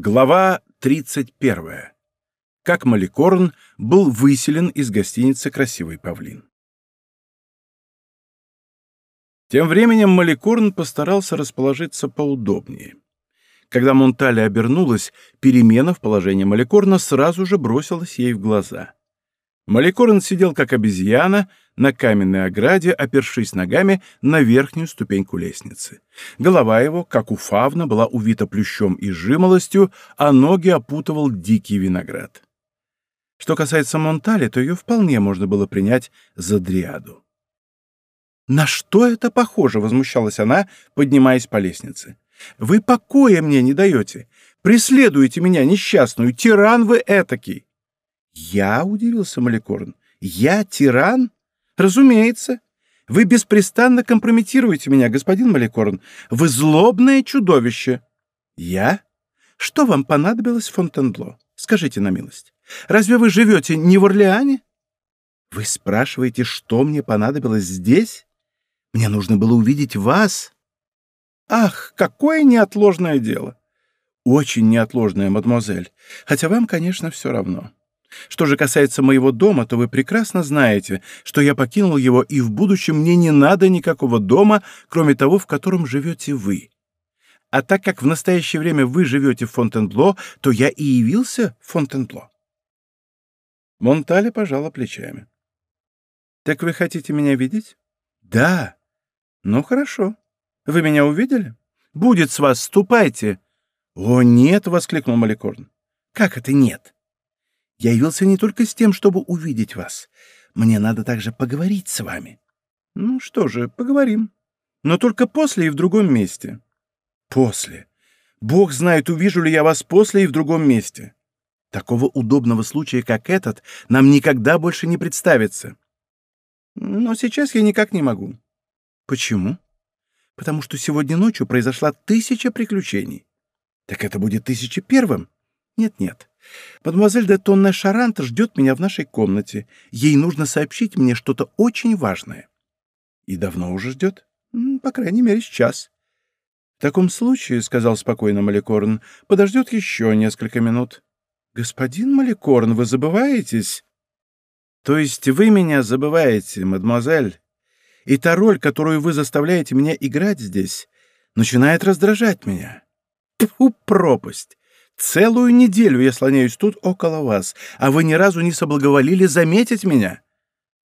Глава 31. Как Маликорн был выселен из гостиницы «Красивый павлин». Тем временем Маликорн постарался расположиться поудобнее. Когда Монтале обернулась, перемена в положении Маликорна сразу же бросилась ей в глаза. Маликорн сидел как обезьяна на каменной ограде, опершись ногами на верхнюю ступеньку лестницы. Голова его, как у фавна, была увита плющом и жимолостью, а ноги опутывал дикий виноград. Что касается Монтали, то ее вполне можно было принять за дриаду. «На что это похоже?» — возмущалась она, поднимаясь по лестнице. «Вы покоя мне не даете. Преследуете меня, несчастную. Тиран вы этакий!» «Я?» — удивился Маликорн. «Я тиран? Разумеется. Вы беспрестанно компрометируете меня, господин Маликорн. Вы злобное чудовище». «Я? Что вам понадобилось Фонтенбло? Скажите на милость. Разве вы живете не в Орлеане?» «Вы спрашиваете, что мне понадобилось здесь? Мне нужно было увидеть вас». «Ах, какое неотложное дело!» «Очень неотложное, мадемуазель, хотя вам, конечно, все равно». Что же касается моего дома, то вы прекрасно знаете, что я покинул его, и в будущем мне не надо никакого дома, кроме того, в котором живете вы. А так как в настоящее время вы живете в Фонтенбло, то я и явился в Фонтенбло. Монтале пожала плечами. «Так вы хотите меня видеть?» «Да». «Ну, хорошо. Вы меня увидели? Будет с вас, ступайте». «О, нет!» — воскликнул Маликорн. «Как это нет?» Я явился не только с тем, чтобы увидеть вас. Мне надо также поговорить с вами. Ну что же, поговорим. Но только после и в другом месте. После. Бог знает, увижу ли я вас после и в другом месте. Такого удобного случая, как этот, нам никогда больше не представится. Но сейчас я никак не могу. Почему? Потому что сегодня ночью произошла тысяча приключений. Так это будет тысяча первым? Нет-нет. Мадемуазель де Тонне Шарант ждет меня в нашей комнате. Ей нужно сообщить мне что-то очень важное. И давно уже ждет? По крайней мере, сейчас. В таком случае, — сказал спокойно Маликорн, — подождет еще несколько минут. Господин Маликорн, вы забываетесь? То есть вы меня забываете, мадемуазель? И та роль, которую вы заставляете меня играть здесь, начинает раздражать меня. Тьфу, пропасть! Целую неделю я слоняюсь тут около вас, а вы ни разу не соблаговолили заметить меня.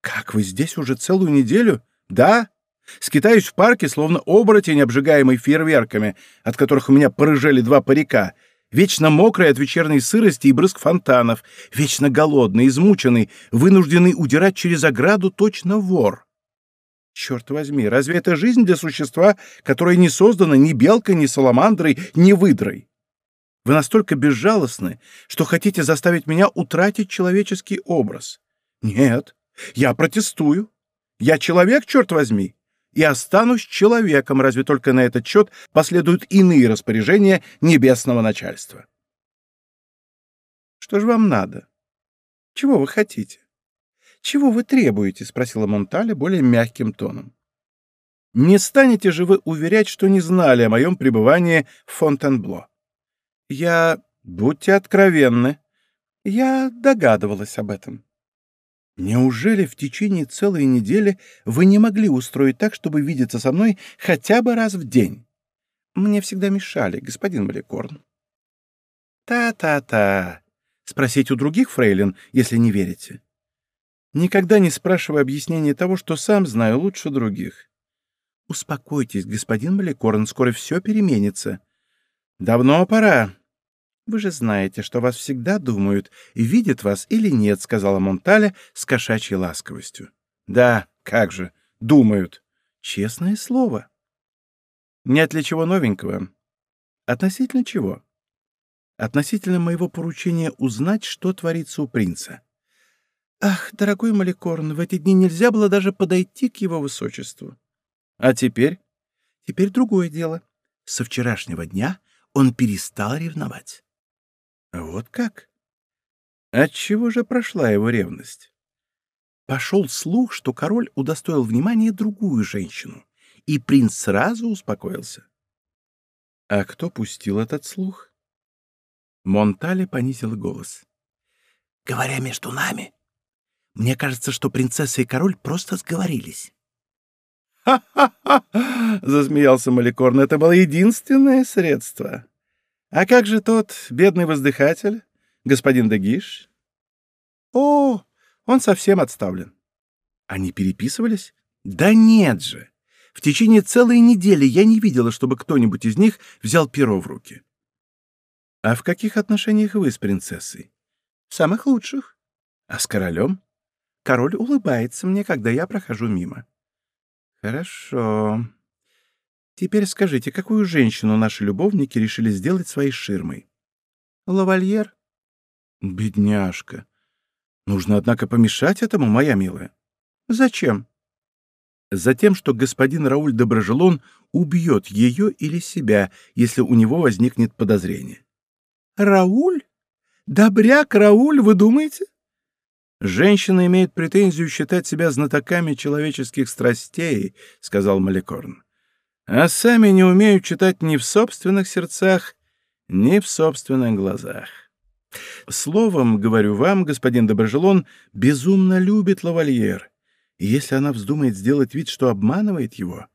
Как вы здесь уже целую неделю? Да? Скитаюсь в парке, словно оборотень, обжигаемый фейерверками, от которых у меня порыжели два парика, вечно мокрый от вечерней сырости и брызг фонтанов, вечно голодный, измученный, вынужденный удирать через ограду точно вор. Черт возьми, разве это жизнь для существа, которое не создано ни белкой, ни саламандрой, ни выдрой? Вы настолько безжалостны, что хотите заставить меня утратить человеческий образ. Нет, я протестую. Я человек, черт возьми, и останусь человеком, разве только на этот счет последуют иные распоряжения небесного начальства. Что же вам надо? Чего вы хотите? Чего вы требуете? спросила Монтале более мягким тоном. Не станете же вы уверять, что не знали о моем пребывании в Фонтенбло? Я... Будьте откровенны. Я догадывалась об этом. Неужели в течение целой недели вы не могли устроить так, чтобы видеться со мной хотя бы раз в день? Мне всегда мешали, господин Маликорн. Та-та-та. Спросить у других фрейлин, если не верите. Никогда не спрашивай объяснения того, что сам знаю лучше других. Успокойтесь, господин Маликорн, скоро все переменится. Давно пора. «Вы же знаете, что вас всегда думают, видят вас или нет», — сказала Монталя с кошачьей ласковостью. «Да, как же, думают. Честное слово». «Нет для чего новенького». «Относительно чего?» «Относительно моего поручения узнать, что творится у принца». «Ах, дорогой Маликорн, в эти дни нельзя было даже подойти к его высочеству». «А теперь?» «Теперь другое дело. Со вчерашнего дня он перестал ревновать». Вот как? Отчего же прошла его ревность? Пошел слух, что король удостоил внимания другую женщину, и принц сразу успокоился. А кто пустил этот слух? Монтале понизил голос. «Говоря между нами, мне кажется, что принцесса и король просто сговорились». «Ха-ха-ха!» — засмеялся Маликорн. «Это было единственное средство. А как же тот бедный воздыхатель, господин Дегиш?» «О, он совсем отставлен». «Они переписывались?» «Да нет же! В течение целой недели я не видела, чтобы кто-нибудь из них взял перо в руки». «А в каких отношениях вы с принцессой?» «В самых лучших». «А с королем?» «Король улыбается мне, когда я прохожу мимо». «Хорошо. Теперь скажите, какую женщину наши любовники решили сделать своей ширмой?» «Лавальер?» «Бедняжка. Нужно, однако, помешать этому, моя милая». «Зачем?» «Затем, что господин Рауль Доброжелон убьет ее или себя, если у него возникнет подозрение». «Рауль? Добряк Рауль, вы думаете?» «Женщина имеет претензию считать себя знатоками человеческих страстей», — сказал Маликорн. «А сами не умеют читать ни в собственных сердцах, ни в собственных глазах. Словом, говорю вам, господин Доброжелон безумно любит лавальер, и если она вздумает сделать вид, что обманывает его,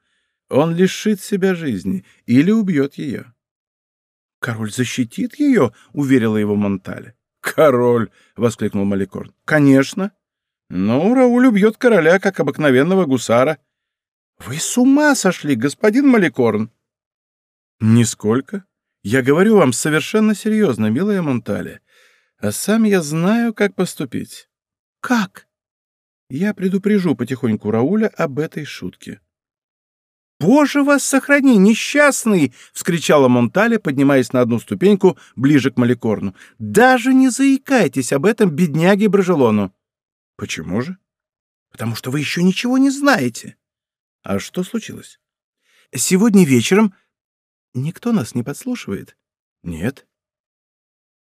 он лишит себя жизни или убьет ее». «Король защитит ее», — уверила его Монтале. «Король!» — воскликнул Маликорн. «Конечно. Ну, Рауль убьет короля, как обыкновенного гусара». «Вы с ума сошли, господин Маликорн!» «Нисколько. Я говорю вам совершенно серьезно, милая Монтале. А сам я знаю, как поступить». «Как?» «Я предупрежу потихоньку Рауля об этой шутке». «Боже вас сохрани, несчастный!» — вскричала Монтале, поднимаясь на одну ступеньку ближе к Маликорну. «Даже не заикайтесь об этом бедняге Брожелону!» «Почему же?» «Потому что вы еще ничего не знаете». «А что случилось?» «Сегодня вечером...» «Никто нас не подслушивает?» «Нет».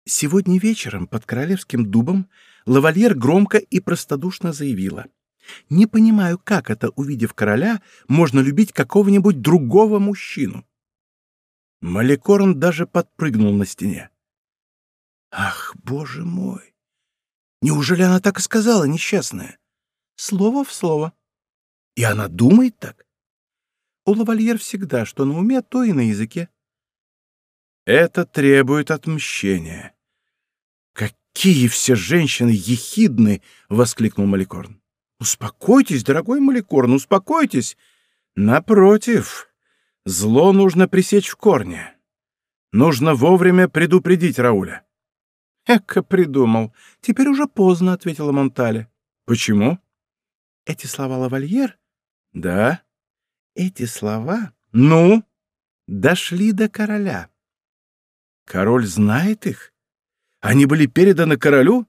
«Сегодня вечером под Королевским дубом лавальер громко и простодушно заявила — не понимаю, как это, увидев короля, можно любить какого-нибудь другого мужчину. Маликорн даже подпрыгнул на стене. Ах, боже мой! Неужели она так и сказала, несчастная? Слово в слово. И она думает так? У лавальер всегда, что на уме, то и на языке. Это требует отмщения. «Какие все женщины ехидны!» — воскликнул Маликорн. «Успокойтесь, дорогой Маликорн, успокойтесь!» «Напротив, зло нужно пресечь в корне. Нужно вовремя предупредить Рауля». «Эка придумал. Теперь уже поздно», — ответила Монтале. «Почему?» «Эти слова лавальер?» «Да». «Эти слова?» «Ну?» «Дошли до короля». «Король знает их? Они были переданы королю?»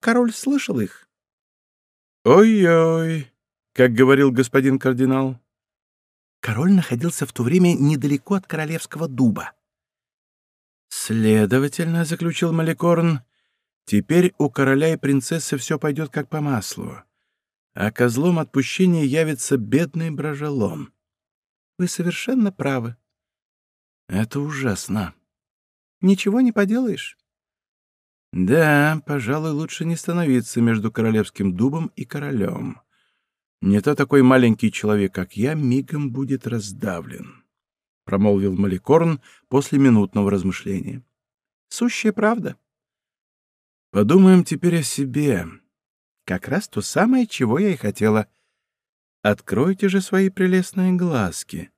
«Король слышал их». «Ой-ой», как говорил господин кардинал. Король находился в то время недалеко от королевского дуба. «Следовательно», — заключил Маликорн, — «теперь у короля и принцессы все пойдет как по маслу, а козлом отпущения явится бедный брожелон». «Вы совершенно правы». «Это ужасно». «Ничего не поделаешь». Да, пожалуй, лучше не становиться между королевским дубом и королем. Не то такой маленький человек, как я, мигом будет раздавлен, — промолвил Маликорн после минутного размышления. Сущая правда. Подумаем теперь о себе. Как раз то самое, чего я и хотела. Откройте же свои прелестные глазки.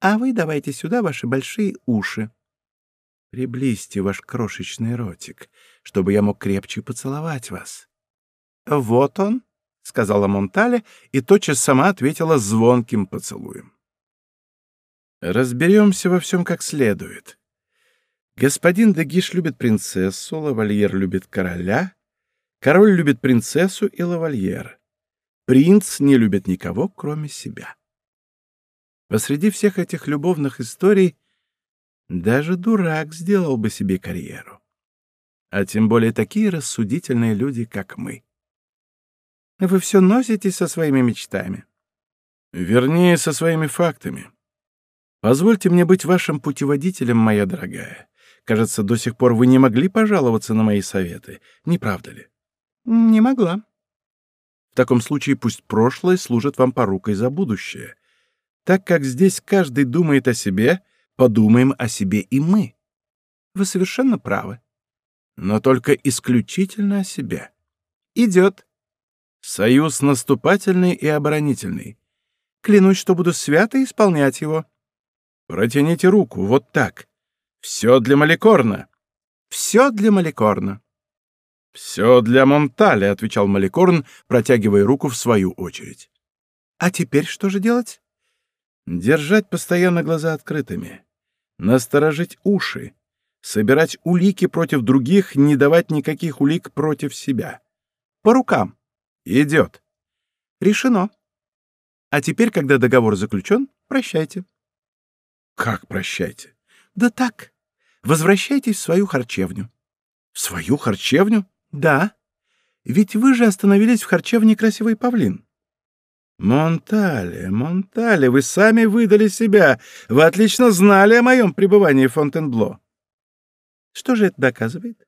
А вы давайте сюда ваши большие уши. Приблизьте ваш крошечный ротик, чтобы я мог крепче поцеловать вас. — Вот он, — сказала Монтале, и тотчас сама ответила звонким поцелуем. Разберемся во всем как следует. Господин Дегиш любит принцессу, лавальер любит короля, король любит принцессу и лавальер. Принц не любит никого, кроме себя. Посреди всех этих любовных историй даже дурак сделал бы себе карьеру. А тем более такие рассудительные люди, как мы. Вы все носитесь со своими мечтами. Вернее, со своими фактами. Позвольте мне быть вашим путеводителем, моя дорогая. Кажется, до сих пор вы не могли пожаловаться на мои советы, не правда ли? Не могла. В таком случае пусть прошлое служит вам порукой за будущее. Так как здесь каждый думает о себе, подумаем о себе и мы. Вы совершенно правы. Но только исключительно о себе. Идет. Союз наступательный и оборонительный. Клянусь, что буду свято исполнять его. Протяните руку, вот так. Все для Маликорна. Все для Маликорна. Все для Монталя, отвечал Маликорн, протягивая руку в свою очередь. А теперь что же делать? Держать постоянно глаза открытыми, насторожить уши, собирать улики против других, не давать никаких улик против себя. По рукам. Идет. Решено. А теперь, когда договор заключен, прощайте. Как прощайте? Да так. Возвращайтесь в свою харчевню. В свою харчевню? Да. Ведь вы же остановились в харчевне «Красивый павлин». Монтале, Монтале, вы сами выдали себя. Вы отлично знали о моем пребывании в Фонтенбло. Что же это доказывает?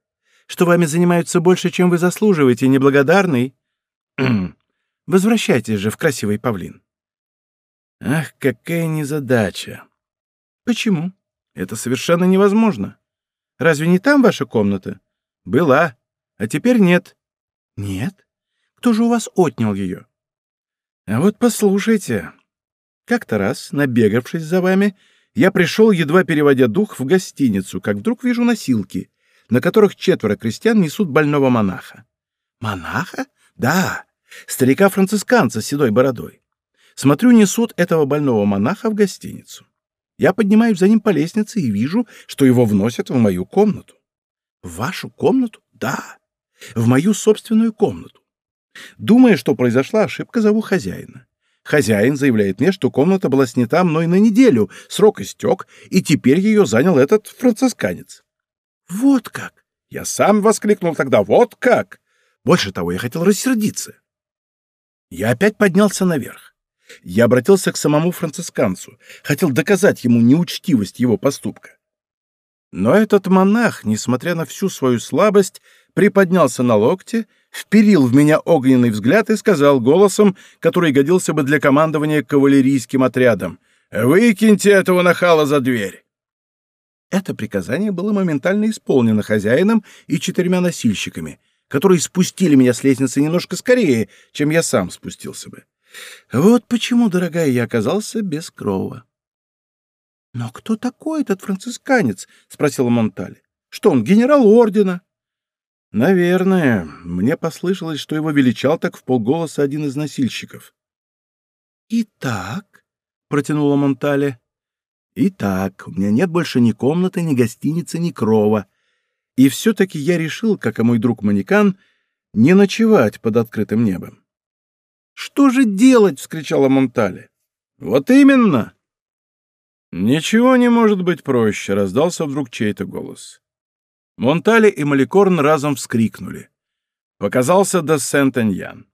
Что вами занимаются больше, чем вы заслуживаете, неблагодарный? Возвращайтесь же в «Красивый павлин». Ах, какая незадача. Почему? Это совершенно невозможно. Разве не там ваша комната? Была, а теперь нет. Нет? Кто же у вас отнял ее? А вот послушайте. Как-то раз, набегавшись за вами, я пришел, едва переводя дух, в гостиницу, как вдруг вижу носилки, на которых четверо крестьян несут больного монаха. Монаха? Да, старика-францисканца с седой бородой. Смотрю, несут этого больного монаха в гостиницу. Я поднимаюсь за ним по лестнице и вижу, что его вносят в мою комнату. В вашу комнату? Да, в мою собственную комнату. Думая, что произошла ошибка, зову хозяина. Хозяин заявляет мне, что комната была снята мной на неделю, срок истек, и теперь ее занял этот францисканец. Вот как! Я сам воскликнул тогда «Вот как!» Больше того, я хотел рассердиться. Я опять поднялся наверх. Я обратился к самому францисканцу, хотел доказать ему неучтивость его поступка. Но этот монах, несмотря на всю свою слабость, приподнялся на локте, вперил в меня огненный взгляд и сказал голосом, который годился бы для командования кавалерийским отрядом, «Выкиньте этого нахала за дверь!» Это приказание было моментально исполнено хозяином и четырьмя носильщиками, которые спустили меня с лестницы немножко скорее, чем я сам спустился бы. Вот почему, дорогая, я оказался без крова. — Но кто такой этот францисканец? — спросила Монтале. — Что он, генерал ордена? — Наверное. Мне послышалось, что его величал так в полголоса один из носильщиков. — Итак, — протянула Монтале. — Итак, у меня нет больше ни комнаты, ни гостиницы, ни крова. И все-таки я решил, как и мой друг Манекан, не ночевать под открытым небом. «Что же делать?» — вскричала Монтале. «Вот именно!» «Ничего не может быть проще», — раздался вдруг чей-то голос. Монтале и Маликорн разом вскрикнули. Показался де Сент-Эньян.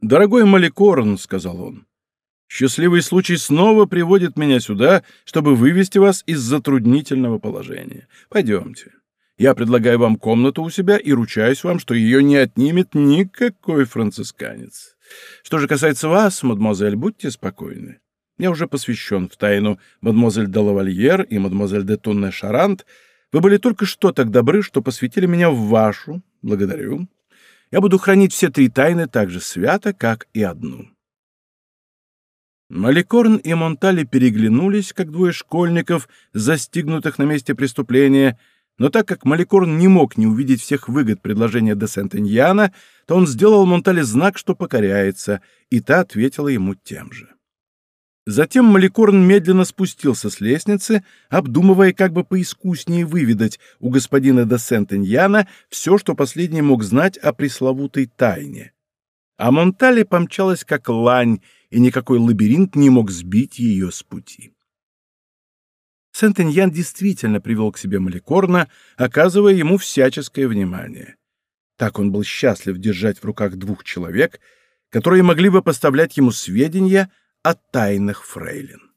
«Дорогой Маликорн», — сказал он, — «счастливый случай снова приводит меня сюда, чтобы вывести вас из затруднительного положения. Пойдемте. Я предлагаю вам комнату у себя и ручаюсь вам, что ее не отнимет никакой францисканец. Что же касается вас, мадемуазель, будьте спокойны. Я уже посвящен в тайну мадемуазель де Лавальер и мадемуазель де Тунне Шарант. Вы были только что так добры, что посвятили меня в вашу. Благодарю. Я буду хранить все три тайны так же свято, как и одну. Маликорн и Монтали переглянулись, как двое школьников, застигнутых на месте преступления, но так как Маликорн не мог не увидеть всех выгод предложения де Сент-Эньяна, то он сделал Монтале знак, что покоряется, и та ответила ему тем же. Затем Маликорн медленно спустился с лестницы, обдумывая, как бы поискуснее выведать у господина де Сент-Эньяна все, что последний мог знать о пресловутой тайне. А Монтале помчалась как лань, и никакой лабиринт не мог сбить ее с пути. Сент-Эньян действительно привел к себе Маликорна, оказывая ему всяческое внимание. Так он был счастлив держать в руках двух человек, которые могли бы поставлять ему сведения о тайнах фрейлин.